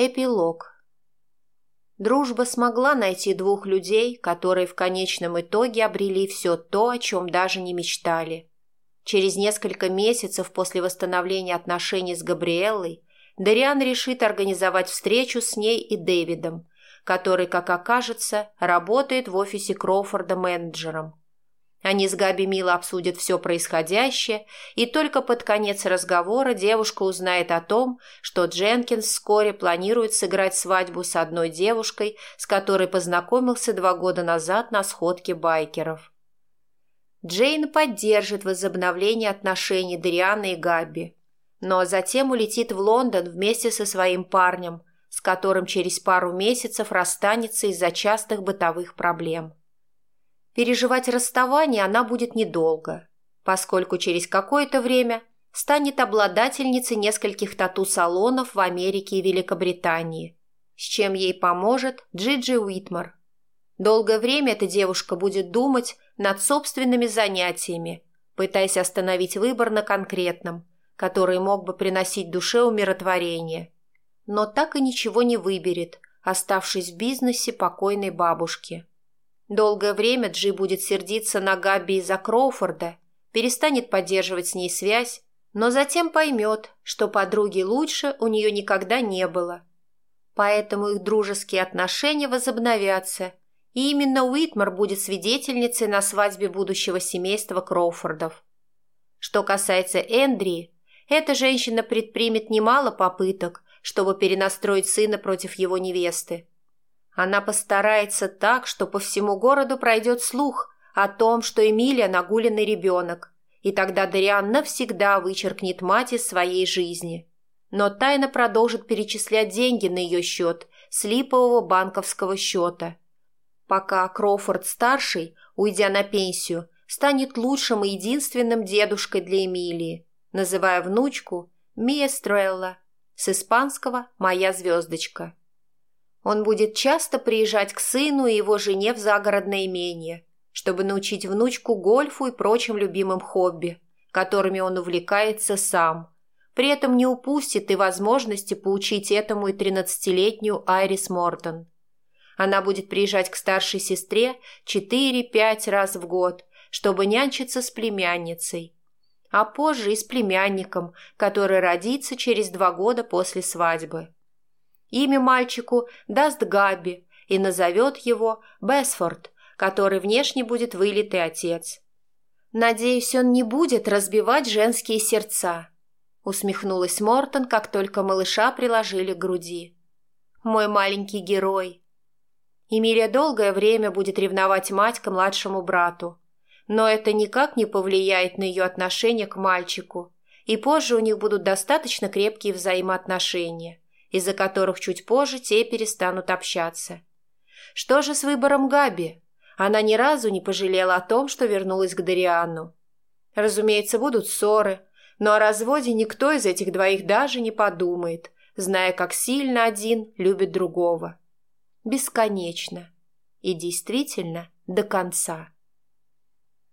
Эпилог. Дружба смогла найти двух людей, которые в конечном итоге обрели все то, о чем даже не мечтали. Через несколько месяцев после восстановления отношений с Габриэллой Дариан решит организовать встречу с ней и Дэвидом, который, как окажется, работает в офисе Кроуфорда менеджером. Они с Габи мило обсудят все происходящее, и только под конец разговора девушка узнает о том, что Дженкинс вскоре планирует сыграть свадьбу с одной девушкой, с которой познакомился два года назад на сходке байкеров. Джейн поддержит возобновление отношений Дарианы и Габи, но затем улетит в Лондон вместе со своим парнем, с которым через пару месяцев расстанется из-за частых бытовых проблем. Переживать расставание она будет недолго, поскольку через какое-то время станет обладательницей нескольких тату-салонов в Америке и Великобритании, с чем ей поможет Джиджи Уитмар. Долгое время эта девушка будет думать над собственными занятиями, пытаясь остановить выбор на конкретном, который мог бы приносить душе умиротворение. Но так и ничего не выберет, оставшись в бизнесе покойной бабушки. Долгое время Джи будет сердиться на Габи из-за Кроуфорда, перестанет поддерживать с ней связь, но затем поймет, что подруги лучше у нее никогда не было. Поэтому их дружеские отношения возобновятся, и именно Уитмар будет свидетельницей на свадьбе будущего семейства Кроуфордов. Что касается Эндри, эта женщина предпримет немало попыток, чтобы перенастроить сына против его невесты. Она постарается так, что по всему городу пройдет слух о том, что Эмилия нагуленный ребенок, и тогда Дариан навсегда вычеркнет мать из своей жизни. Но тайно продолжит перечислять деньги на ее счет с липового банковского счета. Пока Кроуфорд-старший, уйдя на пенсию, станет лучшим и единственным дедушкой для Эмилии, называя внучку Мия Стрелла, с испанского «Моя звездочка». Он будет часто приезжать к сыну и его жене в загородное имение, чтобы научить внучку гольфу и прочим любимым хобби, которыми он увлекается сам. При этом не упустит и возможности поучить этому и тринадцатилетнюю Айрис Мортон. Она будет приезжать к старшей сестре 4-5 раз в год, чтобы нянчиться с племянницей, а позже и с племянником, который родится через два года после свадьбы. Имя мальчику даст Габи и назовет его Бесфорд, который внешне будет вылитый отец. «Надеюсь, он не будет разбивать женские сердца», — усмехнулась Мортон, как только малыша приложили к груди. «Мой маленький герой». Эмилия долгое время будет ревновать мать к младшему брату, но это никак не повлияет на ее отношение к мальчику, и позже у них будут достаточно крепкие взаимоотношения из-за которых чуть позже те перестанут общаться. Что же с выбором Габи? Она ни разу не пожалела о том, что вернулась к Дариану. Разумеется, будут ссоры, но о разводе никто из этих двоих даже не подумает, зная, как сильно один любит другого. Бесконечно. И действительно до конца.